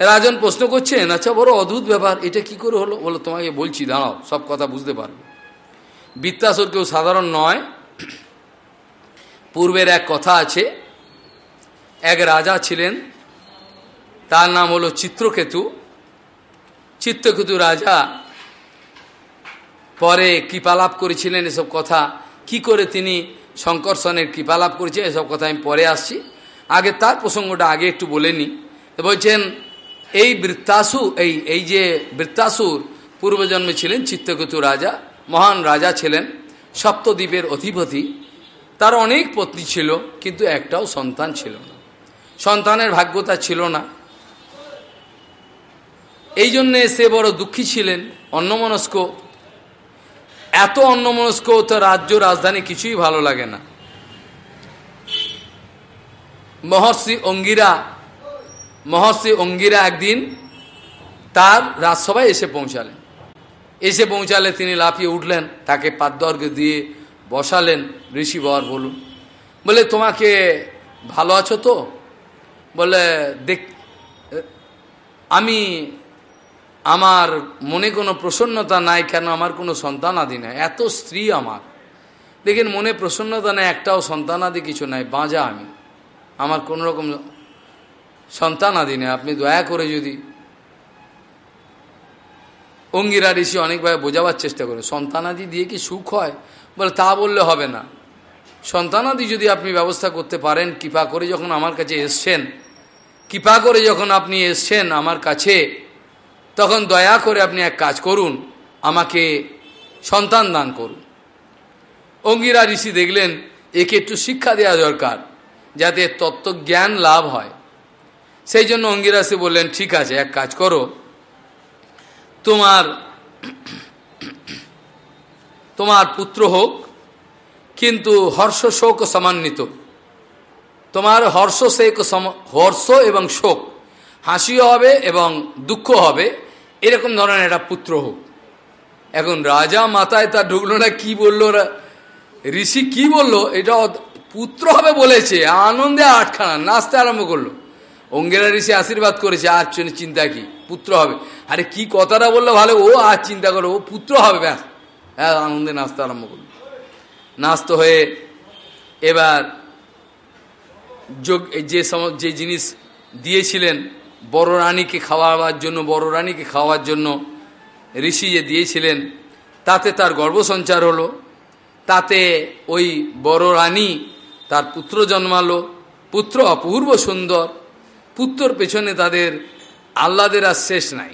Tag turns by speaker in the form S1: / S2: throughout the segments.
S1: রাজন প্রশ্ন করছেন আচ্ছা বড় অদ্ভুত ব্যাপার, এটা কি করে হলো? বলো, তোমাকে বলছি, দাঁড়াও, সব কথা বুঝতে পারবে। বৃত্তাসুর কেউ সাধারণ নয়। পূর্বের এক কথা আছে, এক রাজা ছিলেন, তার নাম হলো চিত্রকেতু। চিত্রকেতু রাজা পরে কৃপালাভ করেছিলেন এসব কথা। কি করে তিনি শঙ্কর্ষণের কৃপালাভ করেছেন, এসব কথা আমি পরে আসছি। আগে তার প্রসঙ্গটা আগে একটু বলে নি বলছেন এই বৃত্তাসু এই এই যে বৃত্তাসুর পূর্বজন্মে ছিলেন চিত্তকেতু রাজা, মহান রাজা ছিলেন, সপ্তদ্বীপের অধিপতি। তার অনেক পত্নী ছিল, কিন্তু একটাও সন্তান ছিল না। সন্তানের ভাগ্যতা ছিল না। এই জন্যে সে বড় দুঃখী ছিলেন অন্নমনস্ক এত অন্নমনস্ক তো রাজ্য রাজধানী কিছুই ভালো লাগে না। মহর্ষি অঙ্গিরা মহর্ষি অঙ্গিরা একদিন তার রাজসভায় এসে পৌঁছালেন। এসে পৌঁছালে তিনি লাফিয়ে উঠলেন, তাকে পাদ্যর্ঘ দিয়ে বসালেন, ঋষিবর, বলুন। বলে, তোমাকে ভালো আছো তো? বলে, দেখ, আমি আমার মনে কোনো প্রসন্নতা নাই, কেন আমার কোনো সন্তান আদি নাই? এত স্ত্রী আমার। দেখেন, মনে প্রসন্নতা নেই, একটাও সন্তান আদি কিছু নাই, বাঁজা আমি। আমার কোনো রকম সন্তান আদি নেই আপনি দয়া করে যদি অঙ্গিরা ঋষি অনেকভাবে বোঝাবার চেষ্টা করে সন্তানাদি দিয়ে কি সুখ হয়? বলে, তা বললে হবে না। সন্তানাদি যদি আপনি ব্যবস্থা করতে পারেন, কৃপা করে যখন আমার কাছে এসছেন, কৃপা করে যখন আপনি এসছেন আমার কাছে, তখন দয়া করে আপনি এক কাজ করুন, আমাকে সন্তান দান করুন। অঙ্গিরা ঋষি দেখলেন, একে একটু শিক্ষা দেওয়া দরকার, যাতে তত্ত্বজ্ঞান লাভ হয়। সেই জন্য অঙ্গিরাসে বললেন, ঠিক আছে, এক কাজ করো। তোমার তোমার পুত্র হোক, কিন্তু হর্ষ শোক সমান্বিত। তোমার হর্ষ শেক হর্ষ এবং শোক, হাসিও হবে এবং দুঃখ হবে। এরকম ধরনের একটা পুত্র হোক। এখন রাজা মাথায় তা ঢুকলো না, কি বলল ঋষি কি বলল? এটা পুত্র হবে বলেছে, আনন্দে আটখানা, নাচতে আরম্ভ করল। অঙ্গেরা ঋষি আশীর্বাদ করেছে, আর চিন্তা কি? পুত্র হবে। আরে কি কথাটা বলল ভালো? ও আর চিন্তা করো, ও পুত্র হবে, ব্যাস। হ্যাঁ আনন্দে নাচতে আরম্ভ করল। নাচতে হয়ে এবার যোগ যে সম যে জিনিস দিয়েছিলেন, বড় রানীকে খাওয়াবার জন্য, বড় রানীকে খাওয়ার জন্য ঋষি যে দিয়েছিলেন, তাতে তার গর্ভসঞ্চার হলো। তাতে ওই বড় রানী তার পুত্র জন্মালো। পুত্র অপূর্ব সুন্দর। পুত্রর পেছনে তাদের আহ্লাদের আর শেষ নাই।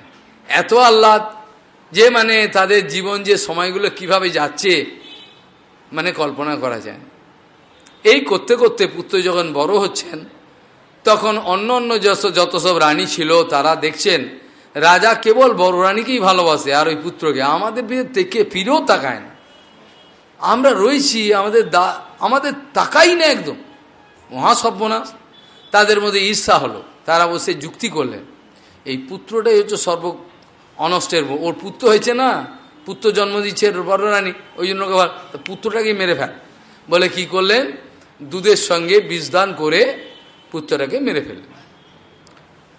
S1: এত আহ্লাদ যে মানে তাদের জীবন যে সময়গুলো কীভাবে যাচ্ছে মানে কল্পনা করা যায় এই করতে করতে পুত্র যখন বড় হচ্ছেন, তখন অন্য অন্য যত যত সব রানী ছিল, তারা দেখছেন, রাজা কেবল বড় রানীকেই ভালোবাসে, আর ওই পুত্রকে। আমাদের থেকে ফিরেও তাকায় না। আমরা রয়েছি, আমাদের দা আমাদের তাকাই না একদম। মহাসর্বনাশ। তাদের মধ্যে ঈর্ষা হলো। তারা বসে যুক্তি করলেন। এই পুত্রটাই হচ্ছে সর্ব অনষ্টের ওর পুত্র হয়েছে না, পুত্র জন্ম দিচ্ছে বড় রানী, ওই জন্য পুত্রটাকে মেরে ফেল। বলে কি করলেন? দুধের সঙ্গে বিষদান করে পুত্রটাকে মেরে ফেললেন।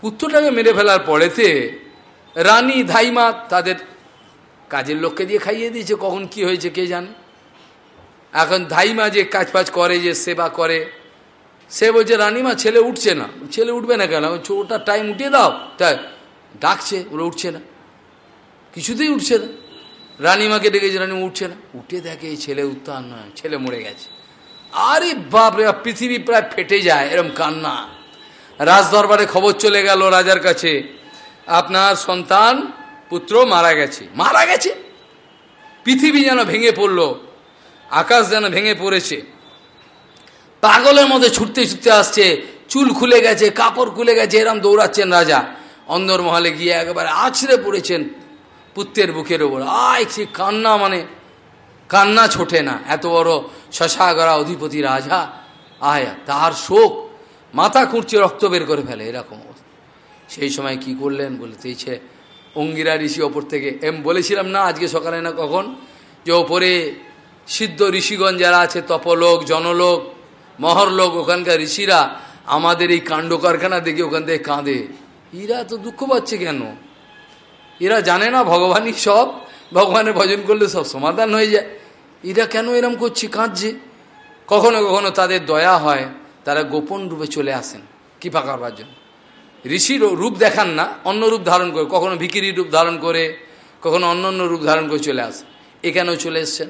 S1: পুত্রটাকে মেরে ফেলার পরেতে রানী ধাইমা তাদের কাজের লোককে দিয়ে খাইয়ে দিয়েছে। কখন কি হয়েছে কে জানে? এখন ধাইমা যে কাজ ফাজ করে, যে সেবা করে সে বলছে, রানীমা, ছেলে উঠছে না। ছেলে উঠবে না কেন? ওটা টাইম উঠিয়ে দাও। তাই? ডাকছে, ওরা উঠছে না। কিছুতেই উঠছে না। রানীমাকে ডেকেছে, রানীমা উঠছে না। উঠে দেখে ছেলে উত্তান নয়, ছেলে মরে গেছে। আরে বাপরে পৃথিবী প্রায় ফেটে যায়, এরম কান্না। রাজ দরবারে খবর চলে গেল রাজার কাছে, আপনার সন্তান, পুত্র মারা গেছে। মারা গেছে? পৃথিবী যেন ভেঙে পড়ল, আকাশ যেন ভেঙে পড়েছে। পাগলের মধ্যে ছুটতে ছুটতে আসছে, চুল খুলে গেছে, কাপড় খুলে গেছে, এরম দৌড়াচ্ছেন রাজা। অন্দর মহলে গিয়ে একেবারে আছড়ে পড়েছেন পুত্রের বুকের ওপর। আয় সে কান্না মানে। কান্না ছোটে না, এত বড় শশাগরা অধিপতি রাজা। আয়া, তার শোক, মাথা খুঁড়ছে, রক্ত বের করে ফেলে, এরকম সেই সময় কি করলেন বলতেইছে অঙ্গিরা ঋষি ওপর থেকে, এম বলেছিলাম না আজকে সকালে না কখন? যে ওপরে সিদ্ধ ঋষিগণ যারা আছে, তপলোক, জনলোক মহরলোক ওখানকার ঋষিরা আমাদের এই কাণ্ড কারখানা দেখে ওখান থেকে কাঁদে। এরা তো দুঃখ পাচ্ছে কেন? এরা জানে না ভগবানই সব, ভগবানের ভজন করলে সব সমাধান হয়ে যায়। এরা কেন এরম করছে, কাঁদছে? কখনো কখনো তাদের দয়া হয়, তারা গোপন রূপে চলে আসেন, কৃপা করবার জন্য। ঋষির রূপ দেখান না, অন্য রূপ ধারণ করে, কখনো ভিকিরি রূপ ধারণ করে, কখনো অন্য অন্য রূপ ধারণ করে চলে আসে এখানেও চলে এসছেন।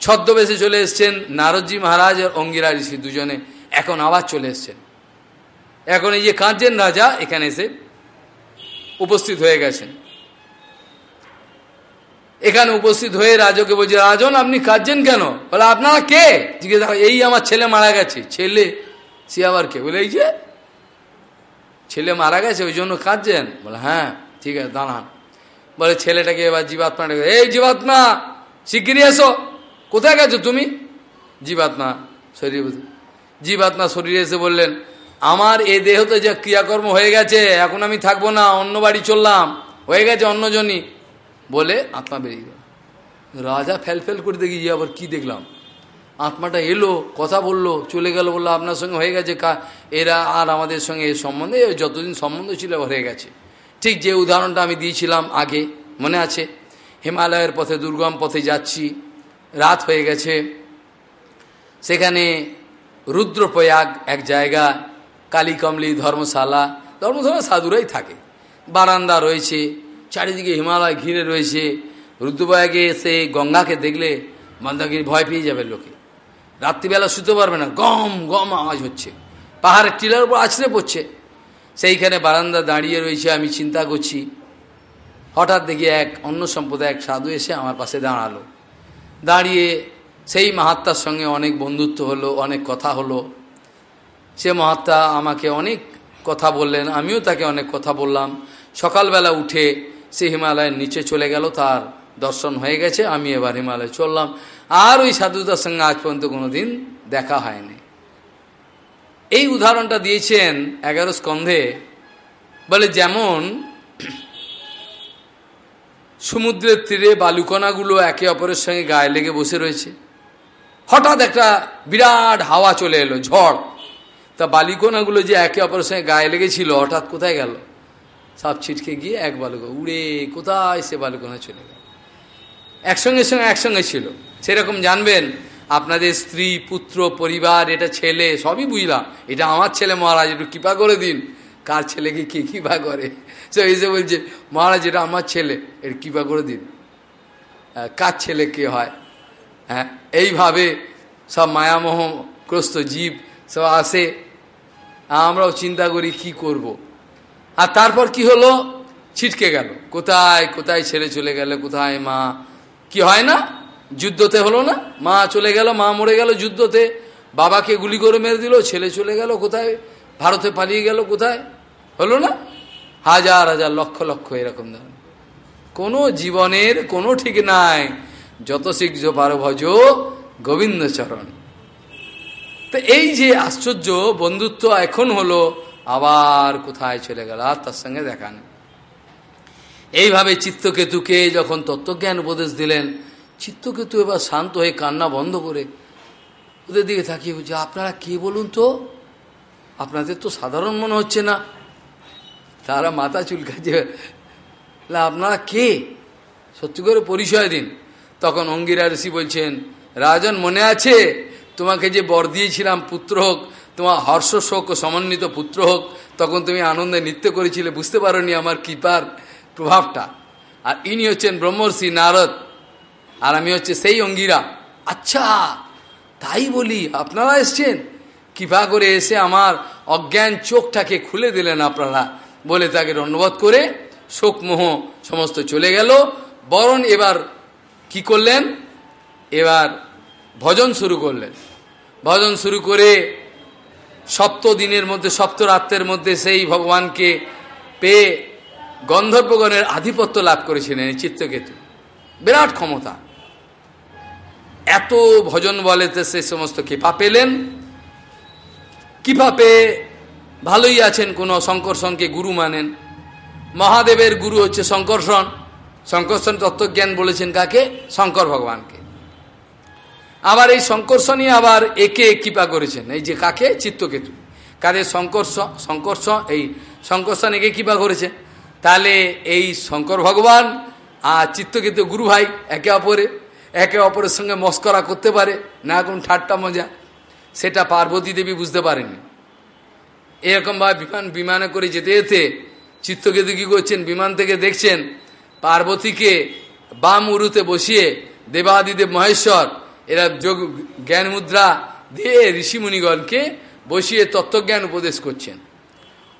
S1: ছদ্মবেশে চলে এসছেন নারদজি মহারাজ আর অঙ্গিরা ঋষি দুজনে। এখন আবার চলে এসছেন। এখন এই যে কাঁচেন রাজা, এখানে এসে উপস্থিত হয়ে গেছেন। এখানে উপস্থিত হয়ে রাজকে বলছে, রাজন, আপনি কাঁদছেন কেন? বলে, আপনারা কে? জিজ্ঞেস এই আমার ছেলে মারা গেছে। ছেলে? সে আবার কে? বলে, এই যে ছেলে মারা গেছে, ওই জন্য কাঁদছেন। বলে হ্যাঁ ঠিক আছে, দাঁড়ান। বলে, ছেলেটাকে এবার জীবাত্মা এই জীবাত্মা শিগগিরি এসো। কোথায় গেছো তুমি? জীবাত্মা শরীর জীবাত্মা শরীরে এসে বললেন, আমার এ দেহতে যে ক্রিয়াকর্ম হয়ে গেছে, এখন আমি থাকব না, অন্য বাড়ি চললাম। হয়ে গেছে অন্যজনই বলে আত্মা বেরিয়ে গেল। রাজা ফেল ফেল করে দেখি আবার কি দেখলাম? আত্মাটা এলো, কথা বলল, চলে গেল, বলল, আপনার সঙ্গে হয়ে গেছে কা, এরা আর আমাদের সঙ্গে এর সম্বন্ধে, যতদিন সম্বন্ধ ছিল হয়ে গেছে। ঠিক যে উদাহরণটা আমি দিয়েছিলাম আগে, মনে আছে? হিমালয়ের পথে, দুর্গম পথে যাচ্ছি রাত হয়ে গেছে। সেখানে রুদ্রপ্রয়াগ এক জায়গা কালীকমলি ধর্মশালা ধর্মশালা সাধুরাই থাকে। বারান্দা রয়েছে, চারিদিকে হিমালয় ঘিরে রয়েছে। রুদ্রপ্রয়াগে এসে গঙ্গাকে দেখলে মন্দাগিরি ভয় পেয়ে যাবে লোকে। রাত্রিবেলা শুতে পারবে না, গম গম আওয়াজ হচ্ছে। পাহাড়ের টিলার উপর আছড়ে পড়ছে। সেইখানে বারান্দা দাঁড়িয়ে রয়েছে, আমি চিন্তা করছি। হঠাৎ দেখি এক অন্য সম্প্রদায় এক সাধু এসে আমার পাশে দাঁড়াল। দাঁড়িয়ে সেই মহাত্মার সঙ্গে অনেক বন্ধুত্ব হলো, অনেক কথা হলো। সে মহাত্মা আমাকে অনেক কথা বললেন, আমিও তাকে অনেক কথা বললাম। সকালবেলা উঠে সে হিমালয়ের নিচে চলে গেল, তার দর্শন হয়ে গেছে, আমি এবার হিমালয়ে চললাম। আর ওই সাধুতার সঙ্গে আজ পর্যন্ত কোনো দিন দেখা হয়নি। এই উদাহরণটা দিয়েছেন এগারো স্কন্ধে, বলে যেমন সমুদ্রের তীরে বালুকণাগুলো একে অপরের সঙ্গে গায়ে লেগে বসে রয়েছে। হঠাৎ একটা বিরাট হাওয়া চলে এলো, ঝড়। তা বালিকোনাগুলো যে একে অপরের সঙ্গে গায়ে লেগেছিল, হঠাৎ কোথায় গেল? সব ছিটকে গিয়ে এক বালুকো, উড়ে, কোথায়? সে বালুকোনা চলে গেল। একসঙ্গে সঙ্গে একসঙ্গে ছিল। সেরকম জানবেন, আপনাদের স্ত্রী, পুত্র, পরিবার, এটা ছেলে, সবই বুঝলাম। এটা আমার ছেলে মহারাজ, একটু কৃপা করে দিন। কার ছেলেকে কে কৃপা করে? সে এসে বলছে, মহারাজ, এটা আমার ছেলে, এর কৃপা করে দিন? কার ছেলে কে হয়? হ্যাঁ এইভাবে সব মায়ামোহগ্রস্ত জীব সব আসে। আমরাও চিন্তা করি, কি করব। আর তারপর কি হলো? ছিটকে গেল। কোথায় কোথায় ছেলে চলে গেল, কোথায় মা? কি হয় না? যুদ্ধতে হলো না? মা চলে গেল, মা মরে গেল যুদ্ধতে। বাবাকে গুলি করে মেরে দিল, ছেলে চলে গেল, কোথায়? ভারতে পালিয়ে গেল কোথায়? হলো না? হাজার হাজার লক্ষ লক্ষ এরকম ধরনের। কোনো জীবনের কোনো ঠিক নাই। যত শীঘ্র পারো ভজ গোবিন্দ চরণ তো এই যে আশ্চর্য বন্ধুত্ব এখন হলো, আবার কোথায় চলে গেল? আর তার সঙ্গে দেখা নেই। এইভাবে চিত্তকেতুকে যখন তত্ত্বজ্ঞান উপদেশ দিলেন, চিত্তকেতু এবার শান্ত হয়ে কান্না বন্ধ করে ওদের দিকে তাকিয়ে বলছে, আপনারা কে বলুন তো? আপনাদের তো সাধারণ মনে হচ্ছে না। তারা মাথা চুলকাচ্ছে। আপনারা কে? সত্যি করে পরিচয় দিন। তখন অঙ্গিরা ঋষি বলছেন, রাজন, মনে আছে? তোমাকে যে বর দিয়েছিলাম পুত্র হোক, তোমার হর্ষ শোক ও সমন্বিত পুত্র হোক, তখন তুমি আনন্দে নৃত্য করেছিলে। বুঝতে পারোনি আমার কৃপার প্রভাবটা। আর ইনি হচ্ছেন ব্রহ্মর্ষি নারদ, আর আমি হচ্ছে সেই অঙ্গিরা। আচ্ছা তাই বলি, আপনারা এসছেন? কৃপা করে এসে আমার অজ্ঞান চোখটাকে খুলে দিলেন আপনারা। বলে তাকে ধন্যবাদ করে শোকমোহ সমস্ত চলে গেল। বরণ এবার কি করলেন? এবার ভজন শুরু করলেন। ভজন শুরু করে সপ্ত দিনের মধ্যে, সপ্ত রাত্রের মধ্যে সেই ভগবানকে পেয়ে গন্ধর্বগণের আধিপত্য লাভ করেছিলেন চিত্তকেতু। বিরাট ক্ষমতা। এত ভজন বলেতে সে সমস্ত কৃপা পেলেন। পেয়ে ভালোই আছেন কোনো শঙ্করসনকে গুরু মানেন? মহাদেবের গুরু হচ্ছে শঙ্কর্ষণ শঙ্কর্ষণ তত্ত্বজ্ঞান বলেছেন কাকে? শঙ্কর ভগবানকে। আবার এই শঙ্কর্ষণই আবার একে কৃপা করেছেন। এই যে কাকে? চিত্তকেতু। কাদের শঙ্কর্ষ শঙ্কর্ষ এই শঙ্করস্থান একে কৃপা করেছে। তাহলে এই শঙ্কর ভগবান আর চিত্তকেতু গুরু ভাই একে অপরে একে অপরের সঙ্গে মস্করা করতে পারে, না কোন ঠাট্টা মজা। সেটা পার্বতী দেবী বুঝতে পারেনি এরকমভাবে বিমান, বিমানে করে যেতে যেতে চিত্তকেতু কী করছেন, বিমান থেকে দেখছেন পার্বতীকে বাম উরুতে বসিয়ে দেবাদিদেব মহেশ্বর, এরা যোগ, জ্ঞান মুদ্রা দিয়ে ঋষিমুনিগণকে বসিয়ে তত্ত্বজ্ঞান উপদেশ করছেন।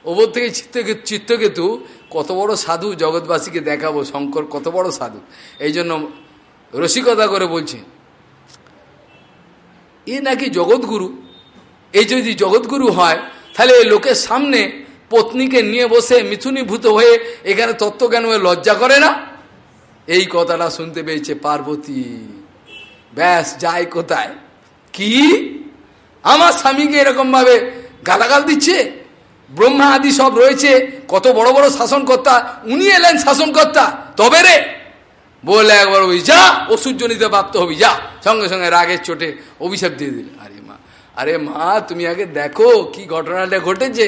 S1: ওপর থেকে চিত্তকেতু চিত্তকেতু কত বড় সাধু জগৎবাসীকে দেখাবো, শঙ্কর কত বড় সাধু এই জন্য রসিকতা করে বলছেন। এ নাকি জগৎগুরু? এই যদি জগৎগুরু হয়, তাহলে লোকের সামনে পত্নীকে নিয়ে বসে মিথুনীভূত হয়ে এখানে তত্ত্বজ্ঞান হয়ে লজ্জা করে না? এই কথাটা শুনতে পেয়েছে পার্বতী। ব্যাস যায় কোথায়। কি? আমার স্বামীকে এরকমভাবে গালাগাল দিচ্ছে? ব্রহ্মা আদি সব রয়েছে, কত বড় বড় শাসনকর্তা, উনি এলেন শাসনকর্তা, তবে রে? বলে একবার ওই যা অসূর্যনিতে প্রাপ্ত হবি, যা। সঙ্গে সঙ্গে রাগের চোটে অভিশাপ দিয়ে দিলে। আরে মা আরে মা, তুমি আগে দেখো কি ঘটনাটা ঘটেছে।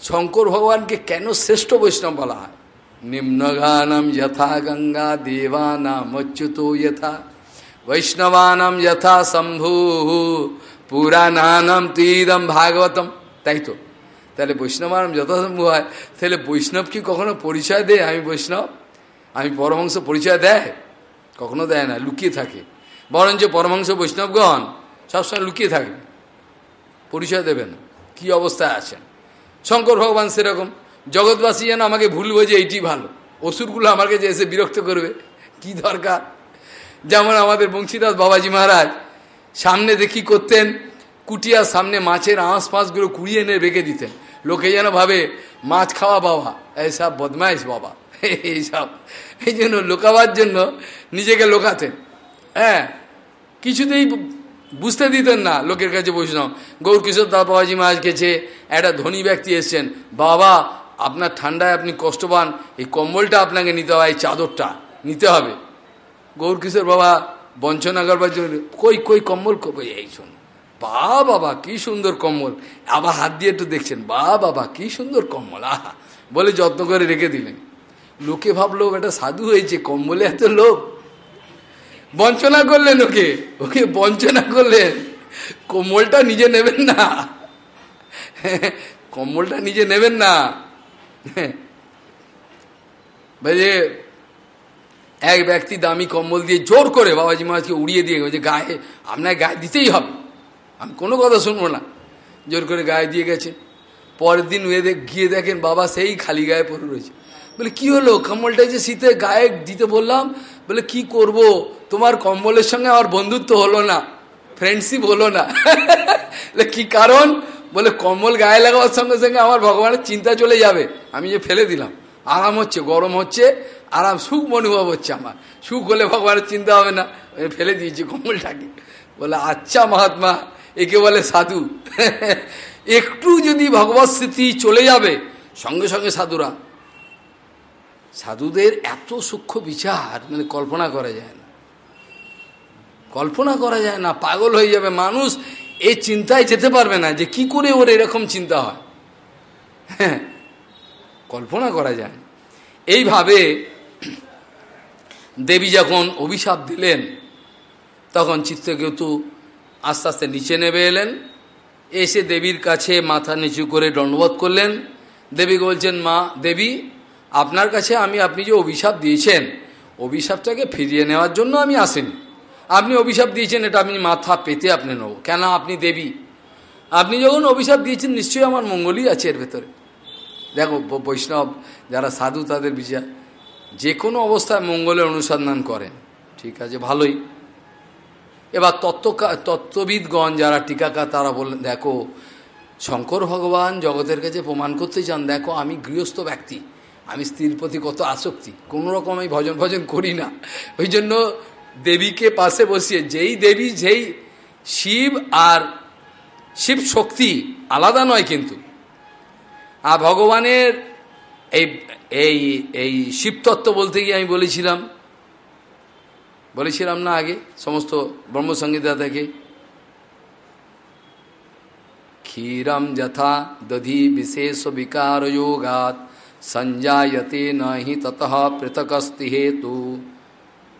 S1: শঙ্কর ভগবানকে কেন শ্রেষ্ঠ বৈষ্ণব বলা হয়? নিম্নগানম যথা গঙ্গা দেবানাম অচ্যুত যথা, বৈষ্ণবানাম যথা শম্ভু, পুরাণানাম তীরম ভাগবতম। তাই তো? তাহলে বৈষ্ণবানাম যথাসম্ভব হয়। তাহলে বৈষ্ণব কি কখনো পরিচয় দেয়? আমি বৈষ্ণব, আমি পরমহংস পরিচয় দেয়? কখনো দেয় না, লুকিয়ে থাকে। বরঞ্চ পরমহংস বৈষ্ণবগণ সবসময় লুকিয়ে থাকবে। পরিচয় দেবেন, কি অবস্থায় আছেন। শঙ্কর ভগবান সেরকম, জগৎবাসী যেন আমাকে ভুলবো যে এইটি ভালো। অসুরগুলো আমার কাছে এসে বিরক্ত করবে, কি দরকার? যেমন আমাদের বংশীদাস বাবাজি মহারাজ, সামনে দেখি করতেন, কুটিয়ার সামনে মাছের আঁশ ফাঁসগুলো কুড়িয়ে এনে রেখে দিতেন। লোকে যেন ভাবে, মাছ খাওয়া বাবা, এসব বদমাইশ বাবা। এইসব এই জন্য লোকাবার জন্য নিজেকে লোকাতেন। হ্যাঁ কিছুতেই বুঝতে দিতেন না লোকের কাছে বৈষ্ণব। গৌর কিশোর বাবাজি মহারাজ গেছে, একটা ধনী ব্যক্তি এসছেন। বাবা, আপনার ঠান্ডায় আপনি কষ্ট পান, এই কম্বলটা আপনাকে নিতে হবে, এই চাদরটা নিতে হবে। গৌর কিশোর বাবা বঞ্চনা করবার জন্য কই কই কম্বল? কই, এই শোন। বা বাবা, কি সুন্দর কম্বল। আবার হাত দিয়ে একটু দেখছেন। বা বাবা, কি সুন্দর কম্বল। আহা, বলে যত্ন করে রেখে দিলেন। লোকে ভাবলো এটা সাধু হয়েছে, কম্বলে এত লোক। বঞ্চনা করলেন ওকে ওকে বঞ্চনা করলেন। কম্বলটা নিজে নেবেন না। কম্বলটা নিজে নেবেন না। বলে এক ব্যক্তি দামি কম্বল দিয়ে জোর করে বাবাজি মহারাজকে উড়িয়ে দিয়ে গেছে গায়ে, আপনার গায়ে দিতেই হবে। আমি কোনো কথা শুনব না। জোর করে গায়ে দিয়ে গেছে। পরের দিন গিয়ে দেখেন বাবা সেই খালি গায়ে পড়ে রয়েছে। বলে, কি হলো? কম্বলটা যে শীতে গায়ে দিতে বললাম? বলে, কি করব? তোমার কম্বলের সঙ্গে আমার বন্ধুত্ব হলো না ফ্রেন্ডশিপ হলো না। কি কারণ? বলে, কম্বল গায়ে লাগাবার সঙ্গে সঙ্গে আমার ভগবানের চিন্তা চলে যাবে, আমি যে ফেলে দিলাম। আরাম হচ্ছে, গরম হচ্ছে, আরাম, সুখ অনুভব হচ্ছে আমার। সুখ হলে ভগবানের চিন্তা হবে না ফেলে দিয়েছি কম্বলটাকে। বলে আচ্ছা মহাত্মা, একে বলে সাধু। একটু যদি ভগবত স্মৃতি চলে যাবে, সঙ্গে সঙ্গে সাধুরা সাধুদের এত সূক্ষ্ম বিচার মানে কল্পনা করা যায় না। কল্পনা করা যায় না, পাগল হয়ে যাবে মানুষ এই চিন্তায় যেতে পারবে না যে কি করে ওর এরকম চিন্তা হয়। হ্যাঁ কল্পনা করা যায় এইভাবে দেবী যখন অভিশাপ দিলেন, তখন চিত্তকেতু আস্তে আস্তে নিচে নেমে এলেন, এসে দেবীর কাছে মাথা নিচু করে দণ্ডবোধ করলেন। দেবী বলছেন, মা, দেবী আপনার কাছে আমি, আপনি যে অভিশাপ দিয়েছেন, অভিশাপটাকে ফিরিয়ে নেওয়ার জন্য আমি আসেনি। আপনি অভিশাপ দিয়েছেন, এটা আমি মাথা পেতে আপনি নেব। কেন আপনি দেবী? আপনি যখন অভিশাপ দিয়েছেন, নিশ্চয়ই আমার মঙ্গলই আছে এর ভেতরে। দেখো বৈষ্ণব, যারা সাধু, তাদের বিচার। যে কোনো অবস্থায় মঙ্গলের অনুসন্ধান করেন। ঠিক আছে, ভালোই। এবার তত্ত্ব তত্ত্ববিদগণ যারা টিকাকার, তারা বললেন, দেখো, শঙ্কর ভগবান জগতের কাছে প্রমাণ করতে চান, দেখো, আমি গৃহস্থ ব্যক্তি। আমি স্ত্রীর প্রতি কত আসক্তি। কোনো রকম আমি ভজন ভজন করি না। ওই জন্য দেবীকে পাশে বসিয়ে যেই দেবী, যেই শিব আর শিব শক্তি আলাদা নয় কিন্তু। আর ভগবানের এই এই এই শিবতত্ত্ব বলতে গিয়ে আমি বলেছিলাম। বলেছিলাম না আগে সমস্ত ব্রহ্মসংগীতা থেকে ক্ষীরম যথা দধি বিশেষ বিকার যোগাত संजायते न हि ततः पृथकस्ति हेतु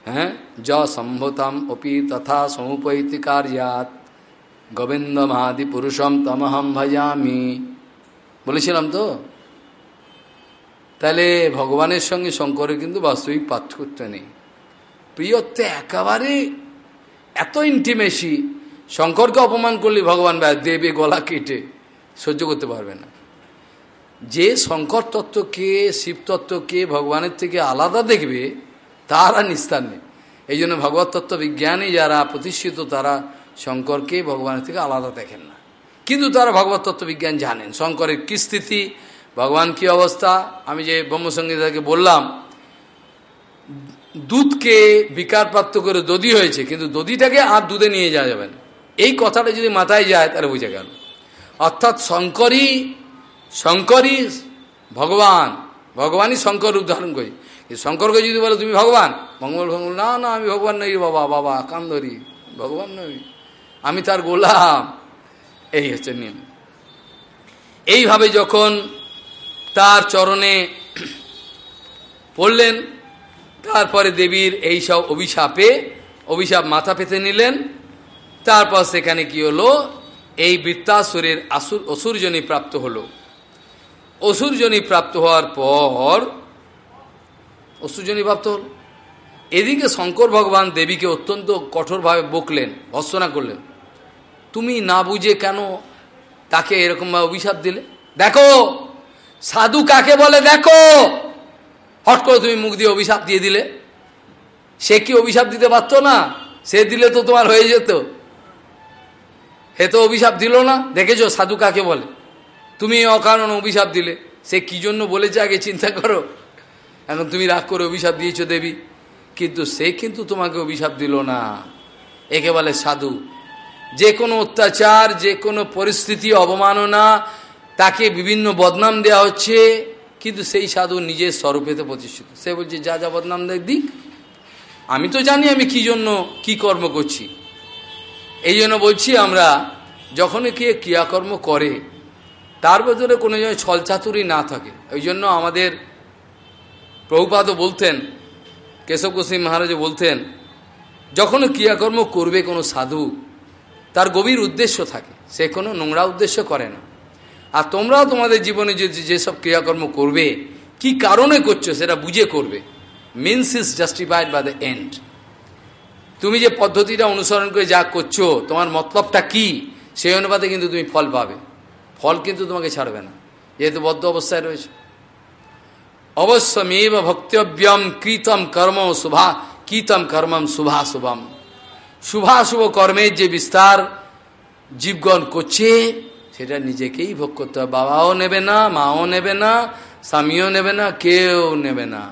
S1: हैं ज संभुतम अपि तथा समुपैति कार्यात গোবিন্দমাদি পুরুষম তমহম ভজামি বলেছিলাম তো তাহলে ভগবানের সঙ্গে শঙ্করের কিন্তু বাস্তবিক পার্থক্য নেই প্রিয়ত্ব একেবারে এত ইন্টিমেসি শঙ্করকে অপমান করলে ভগবান দেবে গলা কেটে সহ্য করতে পারবে না যে শঙ্কর তত্ত্বকে শিব তত্ত্বকে ভগবানের থেকে আলাদা দেখবে, তারা নিস্তার নেই। এই জন্য ভগবত তত্ত্ব বিজ্ঞানী যারা প্রতিষ্ঠিত, তারা শঙ্করকে ভগবানের থেকে আলাদা দেখেন না। কিন্তু তারা ভগবত তত্ত্ব বিজ্ঞান জানেন। শঙ্করের কী স্থিতি, ভগবান কি অবস্থা? আমি যে ব্রহ্মসঙ্গীতাকে বললাম, দুধকে বিকারপ্রাপ্ত করে দধি হয়েছে, কিন্তু দধিটাকে আর দুধে নিয়ে যাওয়া যাবে না। এই কথাটা যদি মাথায় যায়, তাহলে বুঝে গেল। অর্থাৎ শঙ্করই শঙ্করই ভগবান। ভগবানই শঙ্কর রূপ ধারণ করি। শঙ্করকে যদি বলো, তুমি ভগবান? মঙ্গল ভঙ্গল, না না, আমি ভগবান নই বাবা বাবা, কান্দরি, ভগবান নই। আমি তার গোলাম। এই হচ্ছে নিয়ম। এইভাবে যখন তার চরণে পড়লেন, তারপরে দেবীর এই সব অভিশাপে, অভিশাপ মাথা পেতে নিলেন, তারপর সেখানে কি হলো? এই বৃত্তাসুরের আসুর অসুরজনী প্রাপ্ত হলো। অসুরজনী প্রাপ্ত হওয়ার পর, অসুরজনী প্রাপ্ত হল। এদিকে শঙ্কর ভগবান দেবীকে অত্যন্ত কঠোরভাবে বকলেন, ভৎসনা করলেন। তুমি না বুঝে কেন তাকে এরকমভাবে অভিশাপ দিলে? দেখো, সাধু কাকে বলে? দেখো, হট করে তুমি মুখ দিয়ে অভিশাপ দিয়ে দিলে। সে কি অভিশাপ দিতে পারত না? সে দিলে তো তোমার হয়ে যেত। হে তো অভিশাপ দিল না। দেখেছ সাধু কাকে বলে? তুমি অকারণ অভিশাপ দিলে। সে কি জন্য বলেছে আগে চিন্তা করো? এখন তুমি রাগ করে অভিশাপ দিয়েছ দেবী। কিন্তু সে কিন্তু তোমাকে অভিশাপ দিল না। একে বলে সাধু। যে কোনো অত্যাচার, যে কোনো পরিস্থিতি অবমাননা, তাকে বিভিন্ন বদনাম দেওয়া হচ্ছে, কিন্তু সেই সাধু নিজের স্বরূপেতে প্রতিষ্ঠিত। সে বলছে, যা যা বদনাম দেয় দিক। আমি তো জানি আমি কি জন্য কি কর্ম করছি। এই জন্য বলছি আমরা যখন কে ক্রিয়াকর্ম করে তার ভেতরে কোনো ছল ছলচাতুরি না থাকে। ওই জন্য আমাদের প্রভুপাদও বলতেন, কেশব গোস্বী মহারাজও বলতেন, যখন ক্রিয়াকর্ম করবে কোনো সাধু, তার গভীর উদ্দেশ্য থাকে। সে কোনো নোংরা উদ্দেশ্য করে না। আর তোমরাও তোমাদের জীবনে যে যেসব ক্রিয়াকর্ম করবে, কি কারণে করছ সেটা বুঝে করবে। Means is justified by the end তুমি যে পদ্ধতিটা অনুসরণ করে যা করছ, তোমার মতলবটা কি, সেই অনুপাতে কিন্তু তুমি ফল পাবে। ফল কিন্তু তোমাকে ছাড়বে না, যেহেতু বদ্ধ অবস্থায় রয়েছে। অবশ্যমেব ভক্তব্যম কৃতম কর্ম শুভা, কীতম কর্মম শুভাশুভম শুভাশুভ কর্মের যে বিস্তার জীবগণ করছে, সেটা নিজেকেই ভোগ করতে হবে। বাবাও নেবে না, মাও নেবে না, স্বামীও নেবে না, কেউ নেবে না।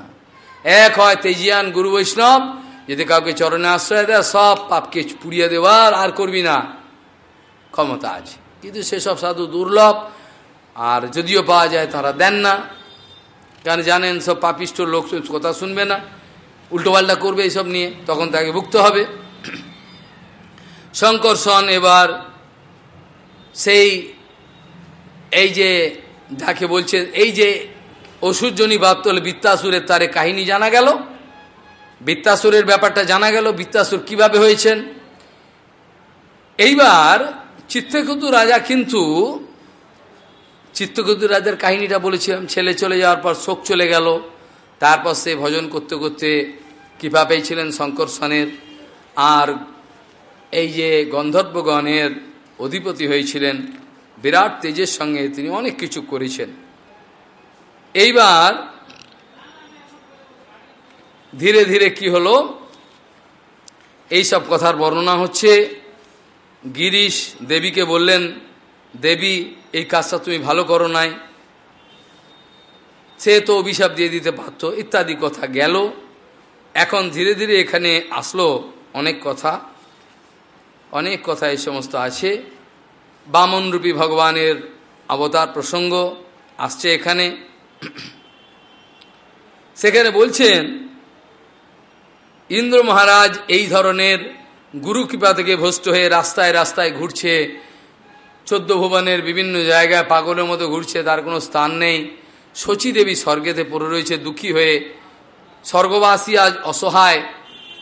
S1: এক হয় তেজিয়ান গুরু বৈষ্ণব, যদি কাউকে চরণে আশ্রয় দেয়, সব পাপকে পুড়িয়ে দেওয়ার আর করবি না। ক্ষমতা আছে। কিন্তু সেসব সাধু দুর্লভ। আর যদিও পাওয়া যায় তারা দেন না। কেন জানেন, সব পাপিষ্ট লোক কথা শুনবে না। উল্টোপাল্টা করবে এইসব নিয়ে, তখন তাকে ভুগতে হবে। শঙ্করসন এবার সেই, এই যে যাকে বলছে, এই যে অসুরজনী হলে বৃত্তাসুরের তারে কাহিনী জানা গেল। বৃত্তাসুরের ব্যাপারটা জানা গেল। বৃত্তাসুর কীভাবে হয়েছেন? এইবার চিত্রকেতু রাজা কিন্তু, চিত্তকেতু রাজার কাহিনীটা বলেছিলাম, ছেলে চলে যাওয়ার পর শোক চলে গেল, তারপর সে ভজন করতে করতে কৃপা পেয়েছিলেন শঙ্করসনের আর এই যে গন্ধর্বগণের অধিপতি হয়েছিলেন বিরাট তেজের সঙ্গে তিনি অনেক কিছু করেছেন। এইবার ধীরে ধীরে কি হলো? এই সব কথার বর্ণনা হচ্ছে গিরিশ দেবীকে বললেন, দেবী, এই কাজটা তুমি ভালো করো নাই। সে তো অভিশাপ দিয়ে দিতে পারত ইত্যাদি কথা গেল। এখন ধীরে ধীরে এখানে আসলো অনেক কথা। অনেক কথা এই সমস্ত আছে। বামনরূপী ভগবানের অবতার প্রসঙ্গ আসছে এখানে। সেখানে বলছেন, ইন্দ্র মহারাজ, এই ধরনের গুরু কৃপা থেকে ভ্রষ্ট হয়ে রাস্তায় রাস্তায় ঘুরছে। চোদ্দ ভুবনের বিভিন্ন জায়গায় পাগলের মতো ঘুরছে, তার কোনো স্থান নেই। শচী দেবী স্বর্গেতে পড়ে রয়েছে দুঃখী হয়ে। স্বর্গবাসী আজ অসহায়,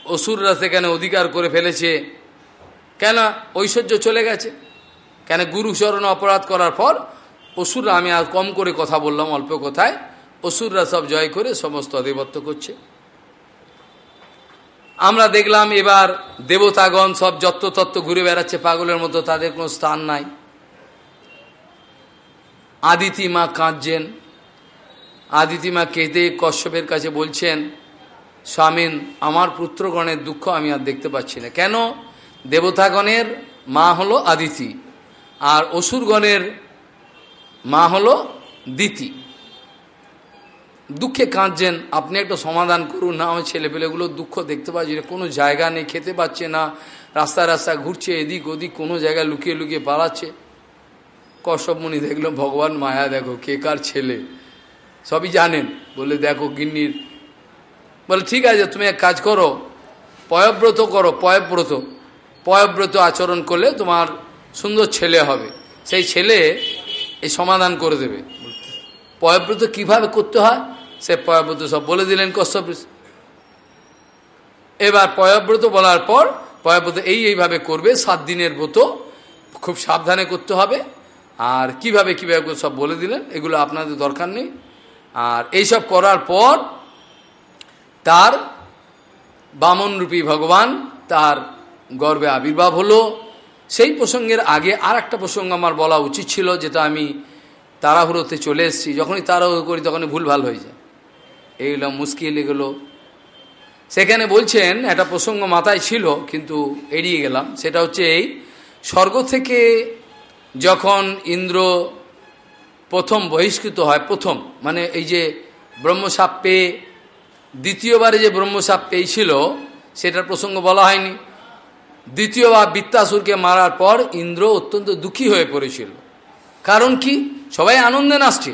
S1: অসুররা সেখানে অধিকার করে ফেলেছে। কেন? ঐশ্বর্য চলে গেছে। কেন? গুরুচরণ অপরাধ করার পর অসুররা, আমি আর কম করে কথা বললাম, অল্প কথায়। অসুররা সব জয় করে সমস্ত আধিপত্য করছে। আমরা দেখলাম এবার দেবতাগণ সব যত্ততত্ত্ব ঘুরে বেড়াচ্ছে, পাগলের মতো, তাদের কোনো স্থান নাই। আদিতি মা কাঁদছেন, আদিতি মা কেঁদে কশ্যপের কাছে বলছেন, স্বামীন, আমার পুত্রগণের দুঃখ আমি আর দেখতে পাচ্ছি না। কেন? দেবতাগণের মা হলো আদিতি, আর অসুরগণের মা হলো দিতি। দুঃখে কাঁদছেন, আপনি একটা সমাধান করুন। না, আমার ছেলেপেলেগুলো দুঃখ দেখতে পাচ্ছি না, কোনো জায়গা নেই, খেতে পাচ্ছে না রাস্তা রাস্তা ঘুরছে, এদিক ওদিক কোনো জায়গায় লুকিয়ে লুকিয়ে পালাচ্ছে। কশ্যপমণি দেখল, ভগবান মায়া, দেখো কে কার ছেলে? সবই জানেন। বলে দেখো গিন্নির বলে, ঠিক আছে, তুমি এক কাজ করো, পয়ব্রত করো, পয়ব্রত। পয়ব্রত আচরণ করলে তোমার সুন্দর ছেলে হবে। সেই ছেলে এই সমাধান করে দেবে। পয়ব্রত কীভাবে করতে হয়? সে পয়াব্রত সব বলে দিলেন কশ্যপ এবার পয়াব্রত বলার পর পয়ব্রত এই এইভাবে করবে, সাত দিনের ব্রত খুব সাবধানে করতে হবে। আর কীভাবে কীভাবে সব বলে দিলেন, এগুলো আপনাদের দরকার নেই। আর এইসব করার পর তার বামনরূপী ভগবান তার গর্বে আবির্ভাব হলো। সেই প্রসঙ্গের আগে আর একটা প্রসঙ্গ আমার বলা উচিত ছিল, যেটা আমি তাড়াহুড়োতে চলে এসেছি। যখনই তাড়াহুড়ো করি, তখনই ভুলভাল হয়ে যায়। এইগুলো মুশকিল এগুলো। সেখানে বলছেন, একটা প্রসঙ্গ মাথায় ছিল, কিন্তু এড়িয়ে গেলাম। সেটা হচ্ছে এই, স্বর্গ থেকে যখন ইন্দ্র প্রথম বহিষ্কৃত হয়, প্রথম মানে এই যে ব্রহ্মসাপ পেয়ে, দ্বিতীয়বারে যে ব্রহ্মসাপ পেয়েছিল, সেটার প্রসঙ্গ বলা হয়নি। দ্বিতীয়বার বৃত্তাসুরকে মারার পর ইন্দ্র অত্যন্ত দুঃখী হয়ে পড়েছিল। কারণ কি? সবাই আনন্দে নাচছে।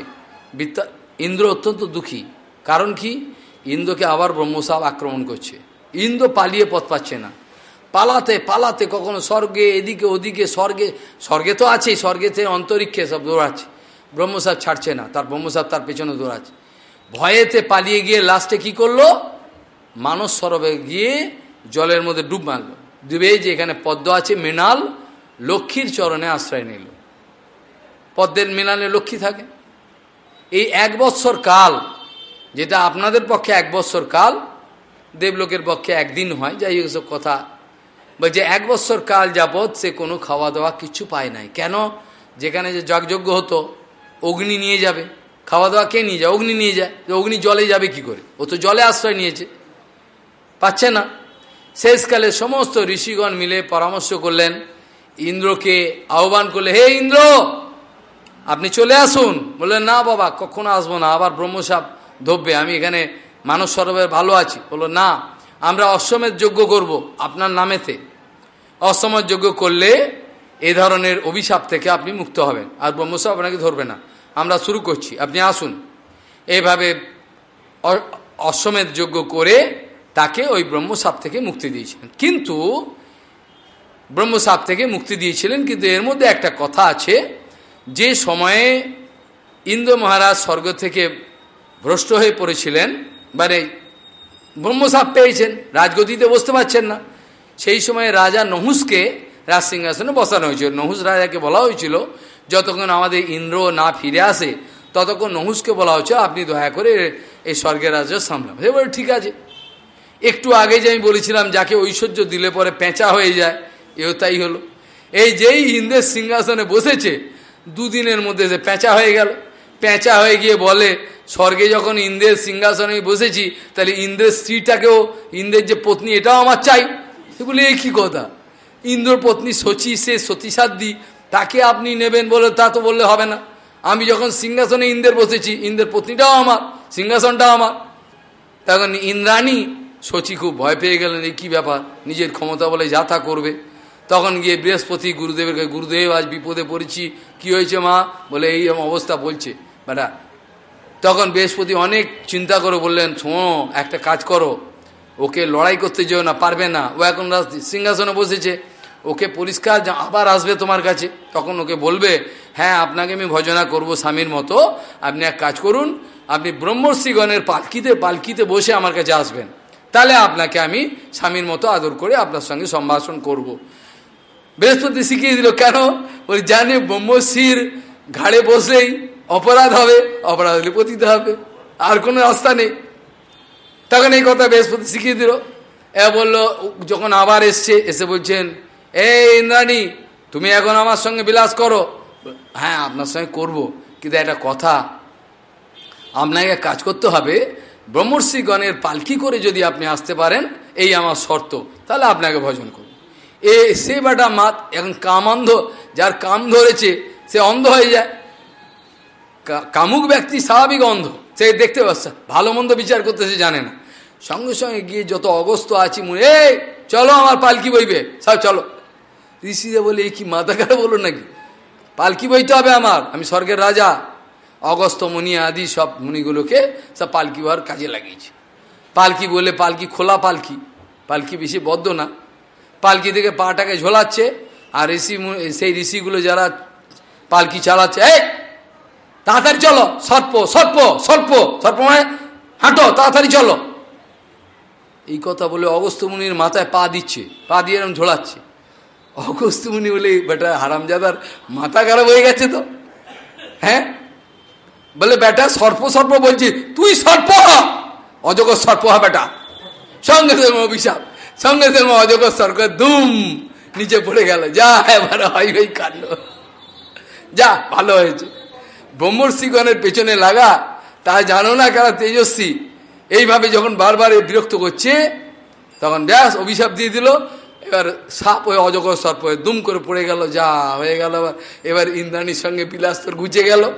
S1: বৃত্তা, ইন্দ্র অত্যন্ত দুঃখী। কারণ কি? ইন্দ্রকে আবার ব্রহ্মসাপ আক্রমণ করছে। ইন্দ্র পালিয়ে পথ পাচ্ছে না। পালাতে পালাতে কখনো স্বর্গে, এদিকে, ওদিকে, স্বর্গে স্বর্গে তো আছেই স্বর্গেতে অন্তরিক্ষে সব দৌড়াচ্ছে। ব্রহ্মসাপ ছাড়ছে না, তার ব্রহ্মসাপ তার পেছনে দৌড়াচ্ছে। ভয়েতে পালিয়ে গিয়ে লাস্টে কি করল? মানস সরবে গিয়ে জলের মধ্যে ডুব মারল। ডুবে যে এখানে পদ্ম আছে, মৃণাল লক্ষ্মীর চরণে আশ্রয় নিল। পদ্মের মৃণালে লক্ষ্মী থাকে। এই এক বৎসর কাল যেটা আপনাদের পক্ষে এক বৎসর কাল, দেবলোকের পক্ষে একদিন হয়, যাই হোক সব কথা। বা যে এক বৎসর কাল যাবৎ সে কোনো খাওয়া দাওয়া কিছু পায় নাই। কেন? যেখানে যে যজ্ঞ হতো, অগ্নি নিয়ে যাবে। খাওয়া দাওয়া কে নিয়ে যায়? অগ্নি নিয়ে যায়। অগ্নি জলে যাবে কি করে? ও তো জলে আশ্রয় নিয়েছে। পাচ্ছে না। শেষকালে সমস্ত ঋষিগণ মিলে পরামর্শ করলেন, ইন্দ্রকে আহ্বান করলে, হে ইন্দ্র, আপনি চলে আসুন। বললেন, না বাবা, কখনো আসব না। আবার ব্রহ্মসাপ ধরবে আমি এখানে মানস সরোবরে ভালো আছি। বলল, না, আমরা অশ্বমের যজ্ঞ করব আপনার নামেতে। অশ্বমের যজ্ঞ করলে এ ধরনের অভিশাপ থেকে আপনি মুক্ত হবেন। আর ব্রহ্মসাপ আপনাকে ধরবে না। আমরা শুরু করছি, আপনি আসুন। এইভাবে অশ্বমেধ যজ্ঞ করে তাকে ওই ব্রহ্মসাপ থেকে মুক্তি দিয়েছিলেন। কিন্তু ব্রহ্মসাপ থেকে মুক্তি দিয়েছিলেন, কিন্তু এর মধ্যে একটা কথা আছে, যে সময়ে ইন্দ্র মহারাজ স্বর্গ থেকে ভ্রষ্ট হয়ে পড়েছিলেন মানে ব্রহ্মসাপ পেয়েছেন, রাজগতিতে বসতে পারছেন না। সেই সময় রাজা নহুসকে রাজ সিংহাসনে বসানো হয়েছিল। নহুস রাজাকে বলা হয়েছিল, যতক্ষণ আমাদের ইন্দ্র না ফিরে আসে, ততক্ষণ নহুসকে বলা হচ্ছে আপনি দয়া করে এই স্বর্গের রাজ্য সামলাম সে বলে, ঠিক আছে। একটু আগে যে আমি বলেছিলাম, যাকে ঐশ্বর্য দিলে পরে পেঁচা হয়ে যায়, এও তাই হলো। এই যেই ইন্দ্রের সিংহাসনে বসেছে, দুদিনের মধ্যে সে পেঁচা হয়ে গেল। পেঁচা হয়ে গিয়ে বলে, স্বর্গে যখন ইন্দ্রের সিংহাসনে বসেছি, তাহলে ইন্দ্রের স্ত্রীটাকেও, ইন্দ্রের যে পত্নী, এটাও আমার চাই। বলে এই কী কথা? ইন্দ্র পত্নী সচি সে সতীসাধ্যী তাকে আপনি নেবেন বলে তা তো বললে হবে না। আমি যখন সিংহাসনে ইন্দ্রের বসেছি, ইন্দ্রের পত্নীটাও আমার, সিংহাসনটাও আমার। তখন ইন্দ্রাণী শচী খুব ভয় পেয়ে গেলেন এই কী ব্যাপার? নিজের ক্ষমতা বলে যাতা করবে? তখন গিয়ে বৃহস্পতি গুরুদেবের গুরুদেব, আজ বিপদে পড়েছি, কি হয়েছে মা? বলে, এই অবস্থা বলছে। বেটা তখন বৃহস্পতি অনেক চিন্তা করে বললেন, শোনো, একটা কাজ করো। ওকে লড়াই করতে যেও না, পারবে না। ও এখন সিংহাসনে বসেছে। ওকে পরিষ্কার আবার আসবে তোমার কাছে। তখন ওকে বলবে হ্যাঁ আপনাকে আমি ভজনা করব স্বামীর মতো। আপনি এক কাজ করুন, আপনি ব্রহ্মর্ষিগণের পালকিতে পালকিতে বসে আমার কাছে আসবেন। তাহলে আপনাকে আমি স্বামীর মতো আদর করে আপনার সঙ্গে সম্ভাষণ করব। বৃহস্পতি শিখিয়ে দিল, কেন? ওই জানে ব্রহ্মশ্রীর ঘাড়ে বসলেই অপরাধ হবে, অপরাধ হলে পতিত হবে, আর কোনো রাস্তা নেই। তখন এই কথা বৃহস্পতি শিখিয়ে দিল। এ বলল, যখন আবার এসছে, এসে বলছেন, এই ইন্দ্রাণী, তুমি এখন আমার সঙ্গে বিলাস করো। হ্যাঁ আপনার সঙ্গে করব, কিন্তু একটা কথা। আপনাকে কাজ করতে হবে। ব্রহ্মর্ষিগণের পালকি করে যদি আপনি আসতে পারেন, এই আমার শর্ত, তাহলে আপনাকে ভজন করব। এ, সে বাটা মাত এখন কামান্ধ, যার কাম ধরেছে, সে অন্ধ হয়ে যায়। কামুক ব্যক্তি স্বাভাবিক অন্ধ। সে দেখতে পাচ্ছে, ভালো মন্দ বিচার করতে সে জানে না। সঙ্গে সঙ্গে গিয়ে যত অগস্ত আছি, মনে এই, চলো আমার পালকি বইবে। সব চলো। ঋষিরা বলে এই কি মাথা খারাপ বলো নাকি? পালকি বইতে হবে আমার। আমি স্বর্গের রাজা। অগস্ত, মুনি আদি সব মুনিগুলোকে সব পালকি হওয়ার কাজে লাগিয়েছে। পালকি বলে, পালকি খোলা পালকি। পালকি বেশি বদ্ধ না। পালকি থেকে পাটাকে ঝোলাচ্ছে। আর ঋষি সেই ঋষিগুলো যারা পালকি চালাচ্ছে, এই তাড়াতাড়ি চলো সর্প সর্প সর্প সর্প মানে হাঁটো, তাড়াতাড়ি চলো। এই কথা বলে অগস্ত মুনির মাথায় পা দিচ্ছে, পা দিয়ে এরম ঝোলাচ্ছে। অগস্ত মুনি বলে, বেটা হারামজাদার মাথা খারাপ হয়ে গেছে তো। হ্যাঁ? বলে, বেটা সর্প সর্প বলছি, তুই সর্প অজগর সর্প হ, বেটা। সঙ্গে সঙ্গে অভিশাপ, সঙ্গে সঙ্গে অজগর সর্প দুম নিচে পড়ে গেল। যা, এবার হয়, ওই কাণ্ড। যা, ভালো হয়েছে। ব্রহ্মর্ষিগণের পেছনে লাগা, তা জানো না কারা তেজস্বী? এইভাবে যখন বারবার এ বিরক্ত করছে, তখন ব্যাস অভিশাপ দিয়ে দিল। এবার সাপ হয়ে, অজগর সর্প হয়ে দুম করে পড়ে গেল, যা হয়ে গেল। এবার ইন্দ্রাণীর সঙ্গে বিলাস্তর গুছে গেল।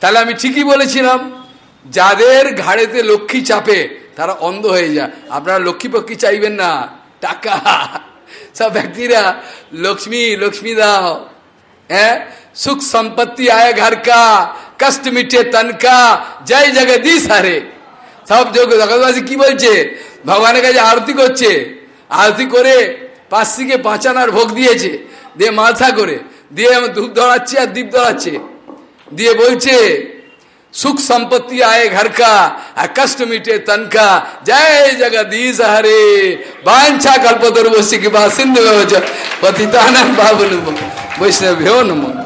S1: তাহলে আমি ঠিকই বলেছিলাম, যাদের ঘাড়েতে লক্ষ্মী চাপে, তারা অন্ধ হয়ে যায়। আপনারা লক্ষ্মী পক্ষী চাইবেন না, টাকা। সব ব্যক্তিরা, লক্ষ্মী লক্ষ্মী দাও। হ্যাঁ? সুখ সম্পত্তি আয় ঘর কা কষ্ট মিটে তন কা জয় জগদীশ হারে সব যোগ জগৎবাসী কি বলছে ভগবানের কাছে আরতি করছে আরতি করে পাঁচশিকে পাঁচানার ভোগ দিয়েছে দিয়ে মাথা করে দিয়ে ধূপ ধরাচ্ছে আর দীপ ধরাচ্ছে দিয়ে বলছে सुख संपत्ति आए घर का और कष्ट मिटे तन का जय जगदीश हरे वांछा कल्पतरुवशी की बात सिंधु पतितानंद बाबुल वैष्णव नमो